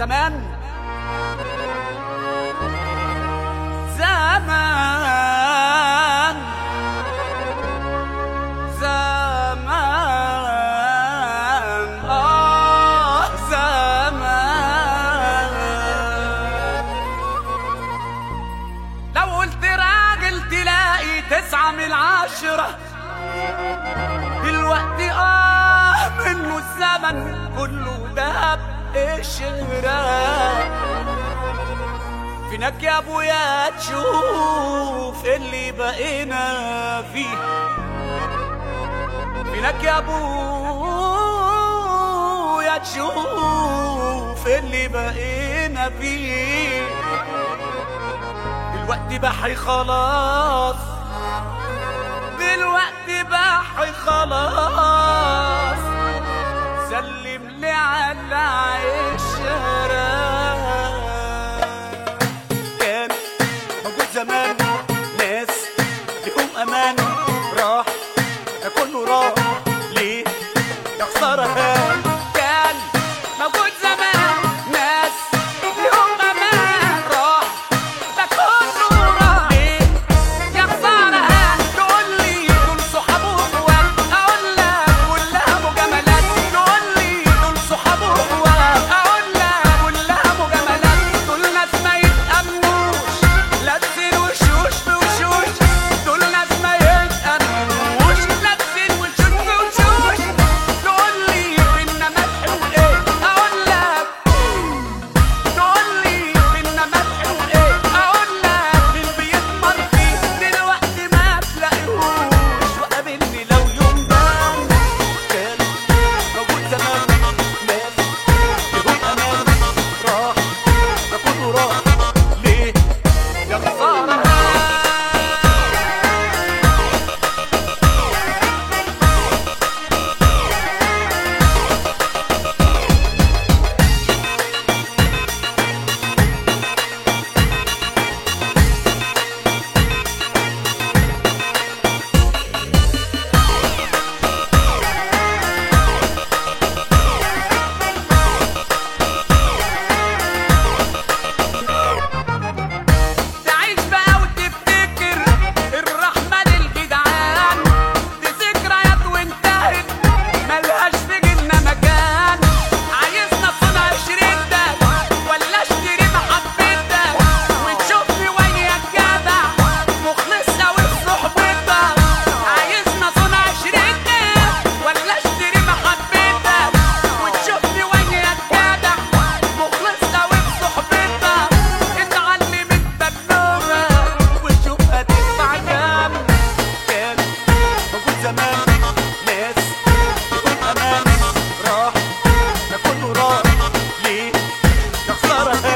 زمان. زمان. زمان. آه زمان. لو قلت راجل تلاقي تسعة من عشرة دلوقتي آه منه الزمن كله دهب قشرة فينك يا ابويا تشوف اللي بقينا فيه فينك يا ابويا تشوف اللي بقينا فيه دلوقتي بحري خلاص دلوقتي بحري خلاص زمان. ناس لهم أمانة Sahara